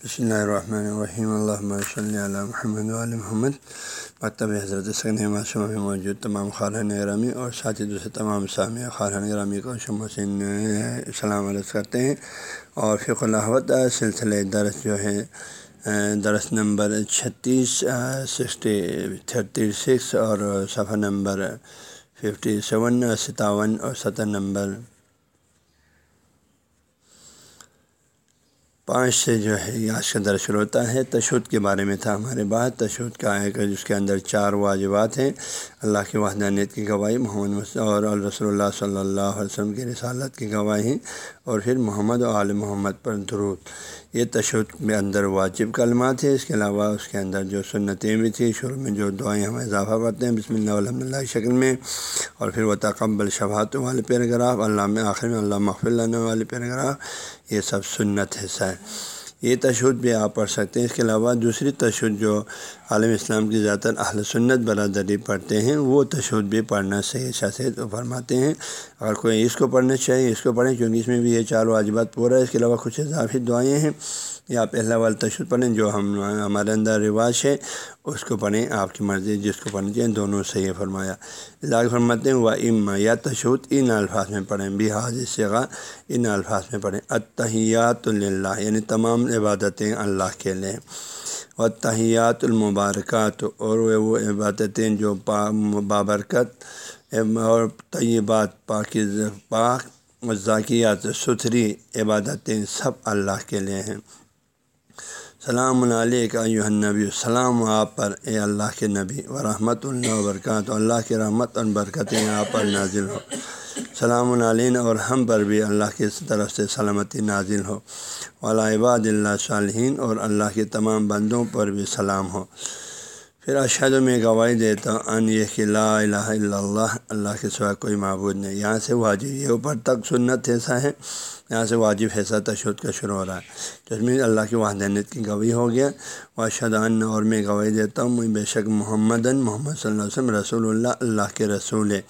بسم اللہ الرحمن الرحیم اللہ صلی علیہ محمد علیہ محمد مکتب حضرت سکن معصومہ میں موجود تمام خارن گرامی اور ساتھی دوسرے تمام سامیہ خارن گرامی کو شموسین سلام علیہ کرتے ہیں اور فق الحوت سلسلہ درس جو ہے درس نمبر چھتیس سکسٹی تھرٹی سکس اور صفحہ نمبر ففٹی سیون ستاون اور ستر نمبر پانچ سے جو ہے آج کا درس شروع ہوتا ہے۔ تشدد کے بارے میں تھا ہمارے بات۔ تشدد کا ہے کہ جس کے اندر چار واجبات ہیں۔ اللہ کی وحدانیت کی گواہی، محمد اور رسول اللہ صلی اللہ علیہ وسلم کی رسالت کی گواہی اور پھر محمد و عالم محمد پر درود۔ یہ تشدد میں اندر واجب کلمات ہے اس کے علاوہ اس کے اندر جو سنتیں بھی تھیں، شروع میں جو دعائیں ہم اضافہ کرتے ہیں، بسم اللہ الحمد اللہ کی شکل میں، اور پھر وہ تقبل شبہات والے پیراگراف علامہ آخر میں اللہ مغفر اللہ والے پیراگراف یہ سب سنت حصہ ہے یہ تشدد بھی آپ پڑھ سکتے ہیں۔ اس کے علاوہ دوسری تشدد جو عالم اسلام کی زیادہ تر اہل سنت برادری پڑھتے ہیں، وہ تشدد بھی پڑھنا صحیح سے فرماتے ہیں۔ اگر کوئی اس کو پڑھنا چاہیے اس کو پڑھیں، کیونکہ اس میں بھی یہ چار واجبات پورا ہے۔ اس کے علاوہ کچھ اضافی دعائیں ہیں۔ یا پہلا والا تشدد پڑھیں جو ہم ہمارے اندر رواج ہے، اس کو پڑھیں، آپ کی مرضی، جس کو پڑھنی چاہیے دونوں صحیح فرمایا۔ لاگ فرماتے ہیں و ام یا تشود ان الفاظ میں پڑھیں۔ بھی حاضر ان الفاظ میں پڑھیں۔ اتحیات اللہ یعنی تمام عبادتیں اللہ کے لیے۔ و تحیات المبارکات، اور وہ عبادتیں جو بابرکت اور طیبات پاک پاک ذاکیات ستھری عبادتیں سب اللہ کے لیے ہیں۔ سلام علیہ نبی السلام آپ پر، اے اللہ کے نبی و رحمۃ اللہ وبرکاتہ، اللہ کے رحمت اور برکتیں آپ پر نازل ہو۔ سلام علین اور ہم پر بھی اللہ کی طرف سے سلامتی نازل ہو۔ عباد اللہ صالحین اور اللہ کے تمام بندوں پر بھی سلام ہو۔ پھر اشد میں گواہی دیتا ہوں، ان یہ کہ لا الہ الا اللہ اللہ کے سوا کوئی معبود نہیں۔ یہاں سے واجب یہ اوپر تک سنت ایسا ہے یہاں سے واجب حیثہ تشدد کا شروع ہو رہا ہے۔ جس میں اللہ کی وحدانیت کی گواہی ہو گیا۔ واشد ان اور میں گواہی دیتا ہوں بے شک محمد محمد صلی اللہ علیہ وسلم، رسول اللہ اللہ کے رسول ہے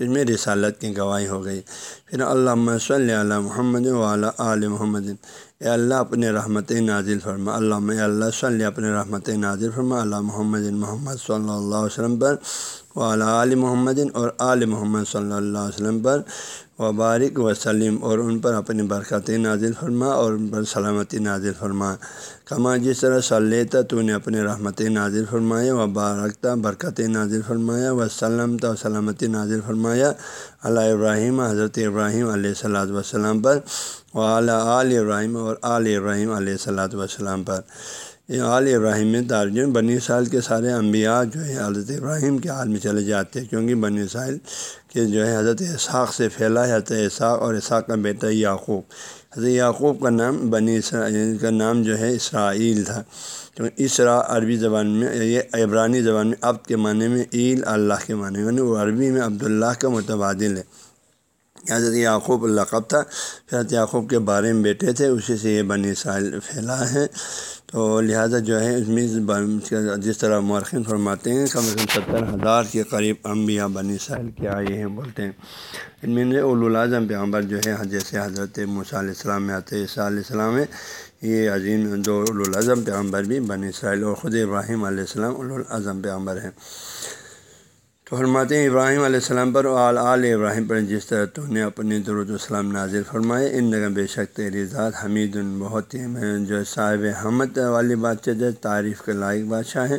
جس میں رسالت کی گواہی ہو گئی۔ پھر اللہ صلی اللہ محمد وعلیٰ آل محمد۔ اے اللہ، اپنے رحمت نازل فرما۔ اللہ اللہ صلی اپنے رحمت نازل فرما۔ اللہ محمد محمد صلی اللہ علیہ وسلم پر۔ وعلیٰ علی محمد اور آل محمد صلی اللہ علیہ وسلم پر وبارک وسلم اور ان پر اپنی برکت نازل فرما اور ان پر سلامتی نازل فرما۔ کما جس طرح صلیتا تو نے اپنے رحمت نازل فرمایا و بارکتا برکت نازل فرمایا و سلمتا و سلامتی نازل فرمایا۔ اللہ ابراہیم، حضرت ابراہیم علیہ صلاحت وسلم پر و اعلیٰ آل ابراہیم اور آل ابراہیم علیہ صلاحت وسلم پر۔ یہ عال ابراہیم میں تارجن بنی سال کے سارے انبیاء جو ہے حضرت ابراہیم کے حال میں چلے جاتے ہیں، کیونکہ بنی سال کے جو ہے حضرت اسحاق سے پھیلا ہے، حضرت اسحاق اور اسحاق کا بیٹا یعقوب۔ حضرت یعقوب کا نام بنی اسرائیل یعنی کا نام جو ہے، اسرائیل تھا۔ کیونکہ اسرا عربی زبان میں، یہ عبرانی زبان میں، عبد کے معنی میں عیل اللہ کے معنی میں یعنی وہ عربی میں عبداللہ کا متبادل ہے۔ حضرت یعقوب القب تھا۔ پھر حضرت یعقوب کے بارے میں بیٹے تھے، اسی سے یہ بنی اسرائیل پھیلا ہے۔ تو لہٰذا جو ہے، اس میں جس طرح مورخین فرماتے ہیں، کم از کم ستر ہزار کے قریب انبیاء بنی سائل کے آئے ہیں، بولتے ہیں۔ ان میں الاظم پیغمبر جو ہے، جیسے حضرت علیہ السلام میں آتے، عیسیٰ علیہ السلام ہے یہ عظیم دو الاظم پیغمبر بھی بنی اسرائیل اور خود ابراہیم علیہ السلام الاظم پیغمبر ہیں۔ تو فرماتے ہیں ابراہیم علیہ السلام پر آل آل ابراہیم پر جس طرح تو نے اپنے درود السلام نازل فرمائے ان جگہ بے شک تیری ذات حمید بہت ہی جو صاحب حمد والی بادشاہ جو تعریف کے لائق بادشاہ ہے،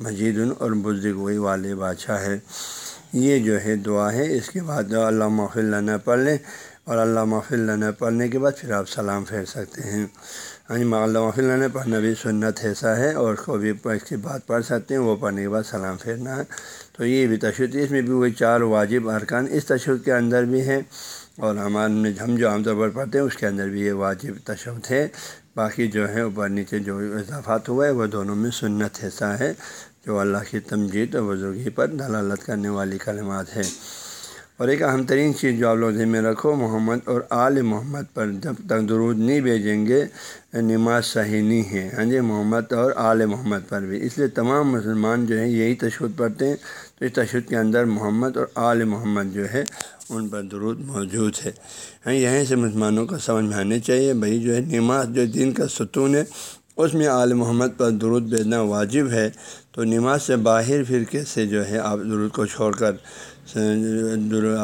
مجید اور بزرگوئی والے بادشاہ ہے۔ یہ جو ہے دعا ہے، اس کے بعد اللہ محفل اللہ پڑھ لیں اور اللہ محفل اللہ پڑھنے کے بعد پھر آپ سلام پھیر سکتے ہیں۔ ہاں جی، اللہ محفل اللہ پڑھنا بھی سنت ایسا ہے اور کو بھی اس کی بات پڑھ سکتے ہیں، وہ پڑھنے کے بعد سلام پھیرنا ہے۔ تو یہ بھی تشدد اس میں بھی وہی چار واجب ارکان اس تشدد کے اندر بھی ہیں۔ اور ہمارے ہم جو عام طور پر پڑھتے ہیں، اس کے اندر بھی یہ واجب تشدد ہے۔ باقی جو ہے، اوپر نیچے جو اضافات ہوا ہے، وہ دونوں میں سنت حصہ ہے، جو اللہ کی تمجید اور بزرگی پر دلالت کرنے والی کلمات ہے اور ایک اہم ترین چیز جو آپ لوگ ذہن میں رکھو، محمد اور آل محمد پر جب تک درود نہیں بھیجیں گے، نماز صحیح نہیں ہے۔ ہاں جی محمد اور آل محمد پر بھی۔ اس لیے تمام مسلمان جو ہیں، یہی تشدد پڑھتے ہیں۔ تو اس تشدد کے اندر محمد اور آل محمد جو ہے، ان پر درود موجود ہے۔ ہاں یہیں سے مسلمانوں کو سمجھ میں آنے چاہیے، بھائی، جو ہے، نماز جو دین کا ستون ہے، اس میں آل محمد پر درود بھیجنا واجب ہے۔ تو نماز سے باہر فرقے سے جو ہے، آپ درود کو چھوڑ کر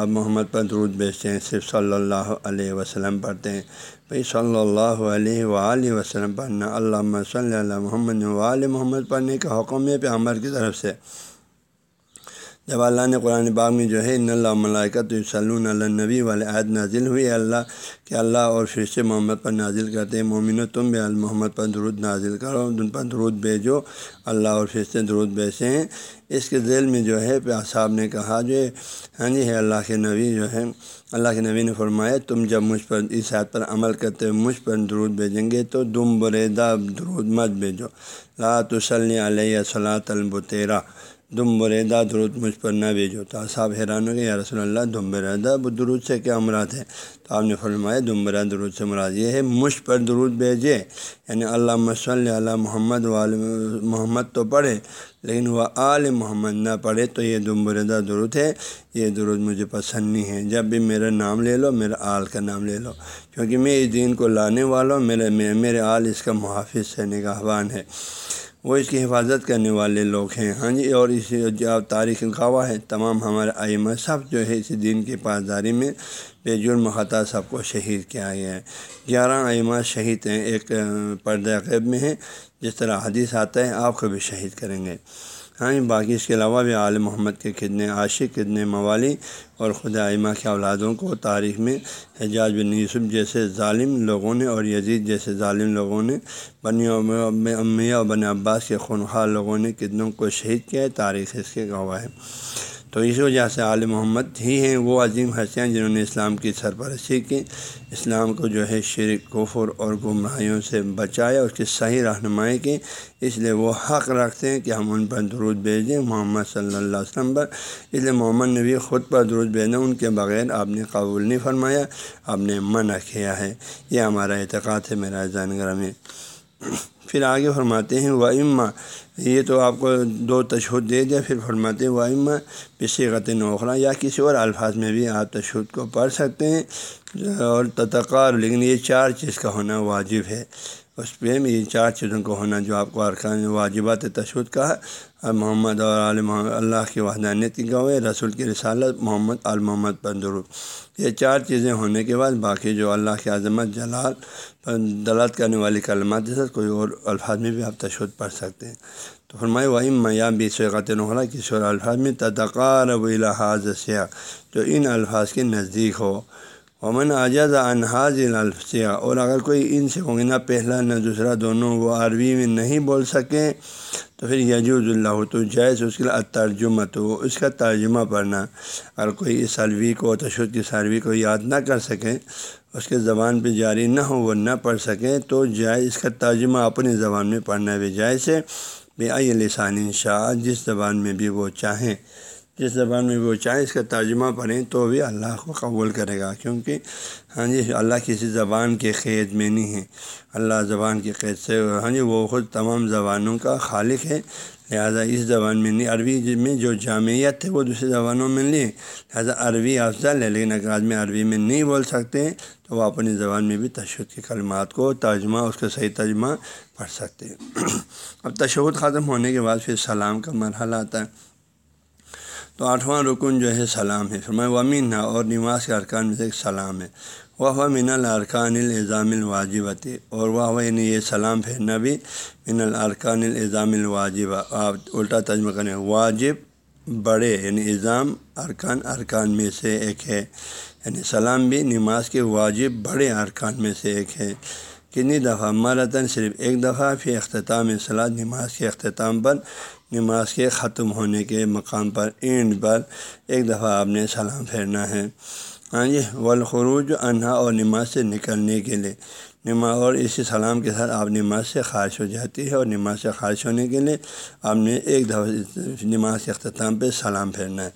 محمد پر درود بیچتے ہیں، صرف صلی اللہ علیہ وسلم پڑھتے ہیں۔ بھائی صلی اللہ علیہ وآلہ وسلم پڑھنا علامہ صلی اللہ محمد وآل محمد پڑھنے کا حکم ہے پہ عمر کی طرف سے۔ جب اللہ نے قرآن باغ میں جو ہے، ان اللہ ملائکت صلی النبی والے عائد نازل ہوئی اللہ کہ اللہ اور فرشتے محمد پر نازل کرتے ہیں۔ مومن تم بھی محمد پر درود نازل کرو۔ ان پر درود بھیجو۔ اللہ اور فرشتے درود بیچے ہیں۔ اس کے ذیل میں جو ہے پہ صاحب نے کہا جو ہاں جی ہے اللہ کے نبی جو ہے۔ اللہ کے نبی نے فرمایا، تم جب مجھ پر، اس حد پر عمل کرتے ہوئے مجھ پر درود بھیجیں گے تو دم بریدہ درود مت بھیجو۔ لا تسلی علیہ صلاۃ البتیرا دم بریدہ درود مجھ پر نہ بھیجو۔ تو صاحب حیران ہو گئے، یا رسول اللہ، دم بریدہ درود سے کیا مراد ہے؟ تو آپ نے فرمایا، دم برا درود سے مراد یہ ہے، مجھ پر درود بھیجے۔ یعنی اللہ صلی علیہ محمد وال محمد تو پڑھے، لیکن وہ آل محمد نہ پڑھے، تو یہ دم بریدہ درود ہے۔ یہ درود مجھے پسند نہیں ہے۔ جب بھی میرا نام لے لو، میرا آل کا نام لے لو۔ کیونکہ میں اس دین کو لانے والا ہوں، میرے میرے آل اس کا محافظ ہے نگہبان ہے۔ وہ اس کی حفاظت کرنے والے لوگ ہیں۔ ہاں جی اور اسی تاریخ گواہ ہے تمام ہمارے آئمہ سب جو ہے، اسی دین کی پاسداری میں بے جرم خطا سب کو شہید کیا گیا ہے۔ گیارہ آئمہ شہید ہیں، ایک پردہ قیب میں ہیں۔ جس طرح حدیث آتا ہے، آپ کو بھی شہید کریں گے۔ ہاں باقی اس کے علاوہ بھی عالم محمد کے کتنے، عاشق کتنے موالی اور خدا ائمہ کے اولادوں کو تاریخ میں حجاج بن یوسف جیسے ظالم لوگوں نے اور یزید جیسے ظالم لوگوں نے، بنی امیہ اور بن عباس کے خونخواہ لوگوں نے کتنوں کو شہید کیا ہے، تاریخ اس کے گواہ ہے۔ تو اس وجہ سے عالم محمد ہی ہیں وہ عظیم ہستیاں جنہوں نے اسلام کی سرپرستی کی، اسلام کو جو ہے شرک، کفر اور گمراہیوں سے بچایا، اس کی صحیح رہنمائی کی۔ اس لیے وہ حق رکھتے ہیں کہ ہم ان پر درود بھیجیں۔ محمد صلی اللہ علیہ وسلم پر۔ اس لیے محمد نبی خود پر درود بھیجنا، ان کے بغیر آپ نے قبول نہیں فرمایا، آپ نے منع کیا ہے۔ یہ ہمارا اعتقاد ہے میرا جانگر میں پھر آگے فرماتے ہیں واما اما یہ تو آپ کو دو تشہد دے دیا، پھر فرماتے ہیں وہ اما پسیغت نوخرا یا کسی اور الفاظ میں بھی آپ تشہد کو پڑھ سکتے ہیں، اور تتقار لیکن یہ چار چیز کا ہونا واجب ہے۔ اس پہ یہ چار چیزوں کو ہونا جو آپ کو ارکان واجبات تشہد کا ہے۔ محمد اور عالم اللہ کی وحدانیت کی گوئے رسول کی رسالت، محمد محمد پندرو یہ چار چیزیں ہونے کے بعد باقی جو اللہ کی عظمت، جلال پر دلات کرنے والی کلمات جیسا کوئی اور الفاظ میں بھی آپ تشہد پڑھ سکتے ہیں۔ تو فرمائے وہیم میاں بھی سوقت نخلا کسی اور الفاظ میں تدقار و الحاظ سیاح جو ان الفاظ کے نزدیک ہو۔ امن اعجاز انحاظ الفسیہ اور اگر کوئی ان سے ہوں گے نہ پہلا نہ دوسرا، دونوں وہ عربی میں نہیں بول سکیں تو پھر یجوز اللہ، تو جائز اس کے لیے ترجمہ تو اس کا ترجمہ پڑھنا۔ اگر کوئی اس سلوی کو، تشدد کی سلوی کو یاد نہ کر سکیں اس کے زبان پہ جاری نہ ہو، وہ نہ پڑھ سکیں تو جائز اس کا ترجمہ اپنی زبان میں پڑھنا بھی جائز ہے بے آئی لسان شاہ جس زبان میں بھی وہ چاہیں جس زبان میں وہ چاہیں اس کا ترجمہ پڑھیں تو بھی اللہ کو قبول کرے گا، کیونکہ ہاں جی اللہ کسی زبان کے قید میں نہیں ہے۔ اللہ زبان کی قید سے ہاں جی وہ خود تمام زبانوں کا خالق ہے۔ لہٰذا اس زبان میں نہیں، عربی میں جو جامعیت ہے، وہ دوسری زبانوں میں نہیں۔ لہٰذا عربی افضل ہے، لیکن اگر آدمی عربی میں نہیں بول سکتے تو وہ اپنی زبان میں بھی تشدد کے کلمات کو، ترجمہ، اس کا صحیح ترجمہ پڑھ سکتے ہیں۔ اب تشدد ختم ہونے کے بعد پھر سلام کا مرحلہ آتا ہے۔ تو آٹھواں رکن جو ہے سلام ہے۔ فرمائے ومین اور نماز کے ارکان میں سے ایک سلام ہے۔ وہ من الارکان الزام الواجبت اور وہ یعنی یہ سلام پھیرنا بھی من الارکان الزام الواجب آپ الٹا تجمہ کریں، واجب، بڑے یعنی اظام ارکان ارکان میں سے ایک ہے۔ یعنی سلام بھی نماز کے واجب، بڑے، ارکان میں سے ایک ہے۔ کتنی دفعہ؟ مرتن صرف ایک دفعہ پھر اختتام صلاح نماز کے اختتام پر نماز کے ختم ہونے کے مقام پر اینڈ پر ایک دفعہ آپ نے سلام پھیرنا ہے۔ ہاں جی والخروج انہا اور نماز سے نکلنے کے لیے۔ نماز اور اسی سلام کے ساتھ آپ نماز سے خارج ہو جاتی ہے اور نماز سے خارج ہونے کے لیے آپ نے ایک دفعہ نماز کے اختتام پہ سلام پھیرنا ہے۔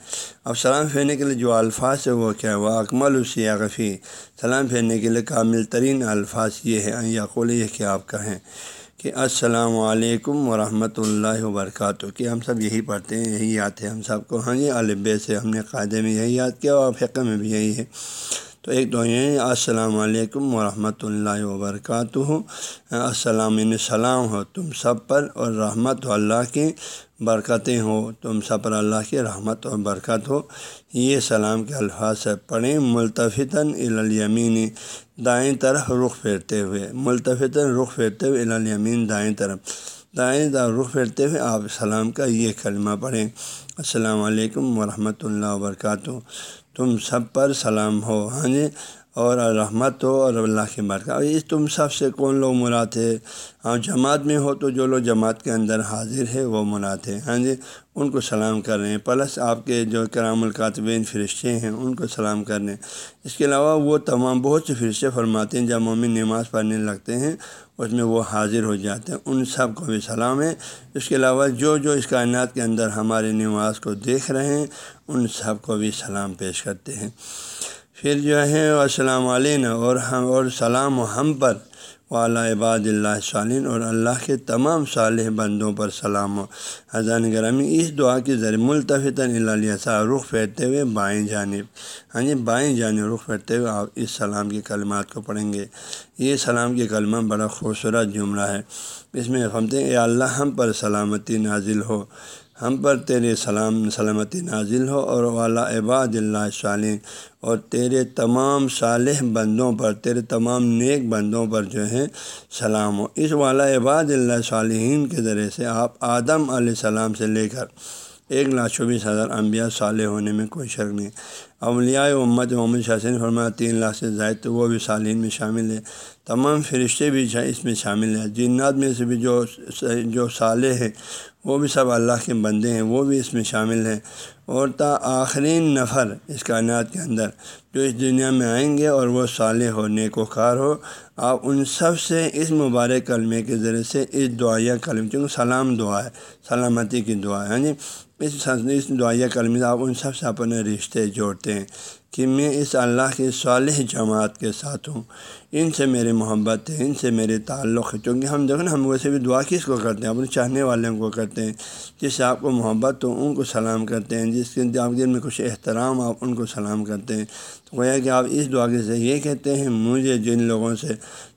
اب سلام پھیرنے کے لیے جو الفاظ ہے وہ کیا ہے وہ اکمل السیاغفی۔ سلام پھیرنے کے لیے کامل ترین الفاظ یہ ہے یقول یہ کہ آپ کہیں۔ کہ السلام علیکم ورحمۃ اللہ وبرکاتہ، کہ ہم سب یہی پڑھتے ہیں، یہی یاد ہے ہم سب کو۔ ہاں جی البے سے ہم نے قاعدے میں یہی یاد کیا اور فقہ میں بھی یہی ہے۔ تو ایک تو یہ السلام علیکم ورحمۃ اللہ وبرکاتہ۔ السلام سلام ہو تم سب پر اور رحمت اللہ کی برکتیں ہو تم سب پر اللہ کی رحمت و برکت ہو۔ یہ سلام کے الفاظ سے پڑھیں۔ ملتفتاً الالیمین دائیں طرف رخ پھیرتے ہوئے۔ ملتفتاً رخ پھیرتے ہوئے الالیمین دائیں طرف۔ دائیں طرف رخ پھیرتے ہوئے آپ سلام کا یہ کلمہ پڑھیں۔ السلام علیکم ورحمۃ اللہ وبرکاتہ۔ تم سب پر سلام ہو۔ ہاں جی اور رحمت ہو اور اللہ کی برکت۔ اس تم سب سے کون لوگ مراد ہے ہاں جماعت میں ہو تو جو لوگ جماعت کے اندر حاضر ہے وہ مراد ہے ہاں جی ان کو سلام کر رہے ہیں۔ پلس آپ کے جو کرام الکاتبین فرشتے ہیں، ان کو سلام کر رہے ہیں۔ اس کے علاوہ وہ تمام بہت سے فرشتے فرماتے ہیں، جب مومن نماز پڑھنے لگتے ہیں، اس میں وہ حاضر ہو جاتے ہیں۔ ان سب کو بھی سلام ہے۔ اس کے علاوہ جو جو اس کائنات کے اندر ہماری نماز کو دیکھ رہے ہیں، ان سب کو بھی سلام پیش کرتے ہیں۔ پھر جو ہے، السلام علیہ اور ہم، اور سلام و ہم پر۔ والا عباد اللہ صالین اور اللہ کے تمام صالح بندوں پر سلام و حضان گرامی۔ اس دعا کے ذریعے ملتفتاً اللہ رخ پھیرتے ہوئے بائیں جانب۔ ہاں جی بائیں جانب رخ پھیرتے ہوئے آپ اس سلام کے کلمات کو پڑھیں گے۔ یہ سلام کے کلمہ بڑا خوبصورت جملہ ہے۔ اس میں ہمتے اے اللہ، ہم پر سلامتی نازل ہو۔ ہم پر تیرے سلام، سلامتی نازل ہو۔ اور والا عباد اللہ صالح اور تیرے تمام صالح بندوں پر، تیرے تمام نیک بندوں پر جو ہے سلام ہو۔ اس والا عباد اللہ صالحین کے ذریعے سے آپ آدم علیہ السلام سے لے کر ایک لاکھ چوبیس ہزار انبیاء صالح ہونے میں کوئی شک نہیں۔ اولیاء امت محمد شاثین فرمایا تین لاکھ سے زائد تو وہ بھی صالحین میں شامل ہے تمام فرشتے بھی اس میں شامل ہیں۔ جنات میں سے بھی جو جو صالح ہیں، وہ بھی سب اللہ کے بندے ہیں، وہ بھی اس میں شامل ہیں۔ اور تا آخرین نفر اس کائنات کے اندر جو اس دنیا میں آئیں گے اور وہ صالح ہو نیک و کار ہو۔ آپ ان سب سے اس مبارک کلمے کے ذریعے سے اس دعائیہ کلم چونکہ سلام دعا ہے، سلامتی کی دعا ہے ہاں جی اس اس دعائیہ کلمے سے آپ ان سب سے اپنے رشتے جوڑتے ہیں۔ کہ میں اس اللہ کی صالح جماعت کے ساتھ ہوں۔ ان سے میری محبت ہے، ان سے میرے تعلق ہے۔ کیونکہ ہم دیکھیں نا، ہم ویسے بھی دعا کس کو کرتے ہیں؟ اپنے چاہنے والوں کو کرتے ہیں۔ جس سے آپ کو محبت ہو، ان کو سلام کرتے ہیں۔ جس کے آپ دل میں کچھ احترام، آپ ان کو سلام کرتے ہیں۔ تو گویا کہ آپ اس دعا کے سے یہ کہتے ہیں، مجھے جن لوگوں سے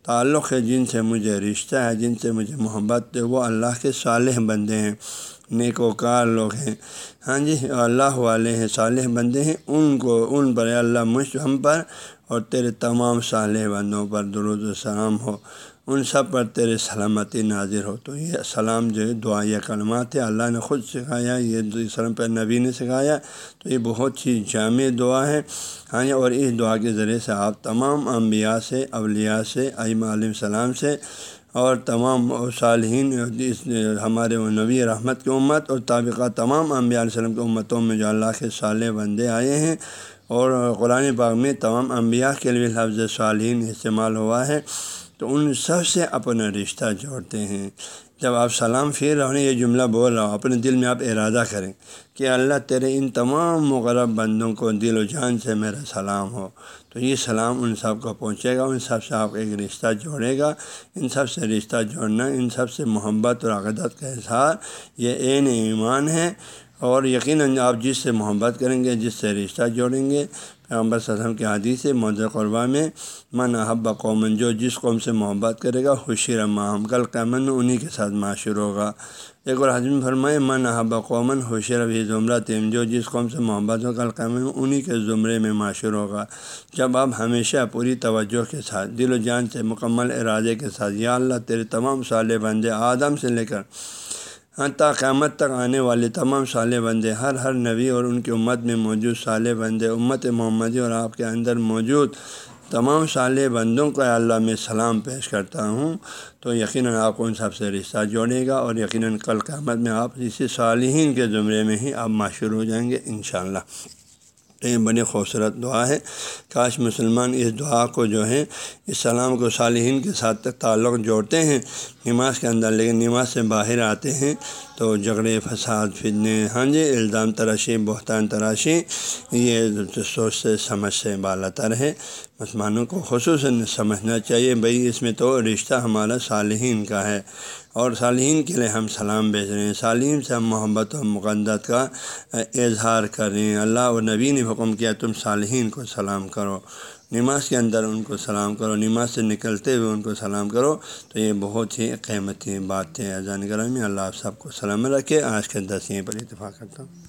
تعلق ہے، جن سے مجھے رشتہ ہے، جن سے مجھے محبت ہے، وہ اللہ کے صالح بندے ہیں۔ نیک وکار لوگ ہیں۔ ہاں جی اللہ والے ہیں، صالح بندے ہیں، ان کو، ان پر اللہ مجھ ہم پر اور تیرے تمام صالح بندوں پر درود السلام ہو۔ ان سب پر تیرے سلامتی نازر ہو۔ تو یہ سلام جو ہے، دعا یہ کلمات ہے، اللہ نے خود سکھایا، یہ سلم پر نبی نے سکھایا، تو یہ بہت ہی جامع دعا ہے۔ ہاں جی، اور اس دعا کے ذریعے سے آپ تمام انبیاء سے، اولیاء سے عیم علیہ السلام سے اور تمام صالحین، اس ہمارے وہ نبی رحمت کی امت اور طابقہ تمام انبیاء علیہ وسلم کی امتوں میں جو اللہ کے صالح بندے آئے ہیں اور قرآن باغ میں تمام انبیاء کے لیے لفظ صالحین استعمال ہوا ہے۔ تو ان سب سے اپنا رشتہ جوڑتے ہیں۔ جب آپ سلام پھر رہے یہ جملہ بول رہا ہوں اپنے دل میں آپ ارادہ کریں کہ اللہ تیرے ان تمام مغرب بندوں کو دل و جان سے میرا سلام ہو۔ تو یہ سلام ان سب کو پہنچے گا، ان سب سے آپ ایک رشتہ جوڑے گا۔ ان سب سے رشتہ جوڑنا، ان سب سے محبت اور عقدت کا اظہار، یہ عین ایمان ہے۔ اور یقیناً آپ جس سے محبت کریں گے، جس سے رشتہ جوڑیں گے، پیغمبر وسلم کے حدیث مد قربہ میں، من احب قومن جو جس قوم سے محبت کرے گا خوشی رمام کل قیمن انہیں کے ساتھ معاشر ہوگا. ایک اور حضم فرمائے، من احب قومن خوشی ربی زمرہ تیم جو جس قوم سے محبت ہو، کل قیمن انہیں کے زمرے میں معاشر ہوگا. جب آپ ہمیشہ پوری توجہ کے ساتھ، دل و جان سے مکمل ارادے کے ساتھ، یا اللہ، تیرے تمام سال بندے آدم سے لے کر تا قیامت تک آنے والے تمام صالح بندے، ہر ہر نبی اور ان کی امت میں موجود صالح بندے، امت محمدی اور آپ کے اندر موجود تمام صالح بندوں کو اللہ میں سلام پیش کرتا ہوں۔ تو یقیناً آپ کو ان سب سے رشتہ جوڑے گا اور یقیناً کل قیامت میں آپ اسی صالحین کے زمرے میں ہی آپ معاشر ہو جائیں گے انشاءاللہ۔ یہ بڑی خوبصورت دعا ہے۔ کاش مسلمان اس دعا کو جو ہے اس سلام کو صالحین کے ساتھ تعلق جوڑتے ہیں۔ نماز کے اندر، لیکن نماز سے باہر آتے ہیں۔ تو جھگڑے، فساد، فتنے ہاں جی الزام تراشی بہتان تراشی یہ سوچ سے، سمجھ سے بالا تر ہے۔ مسلمانوں کو خصوصاً سمجھنا چاہیے، بھائی، اس میں تو رشتہ ہمارا صالحین کا ہے۔ اور صالحین کے لیے ہم سلام بھیج رہے ہیں۔ صالحین سے ہم محبت و مقدت کا اظہار کر رہے ہیں۔ اللہ و نبی نے حکم کیا، تم صالحین کو سلام کرو۔ نماز کے اندر ان کو سلام کرو، نماز سے نکلتے ہوئے ان کو سلام کرو، تو یہ بہت ہی قیمتی بات ہے اذان کرم اللہ آپ سب کو سلام رکھے۔ آج کے دس یہیں پر اتفاق کرتا ہوں۔